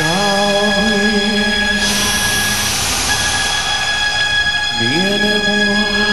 Sorry. Me and everyone.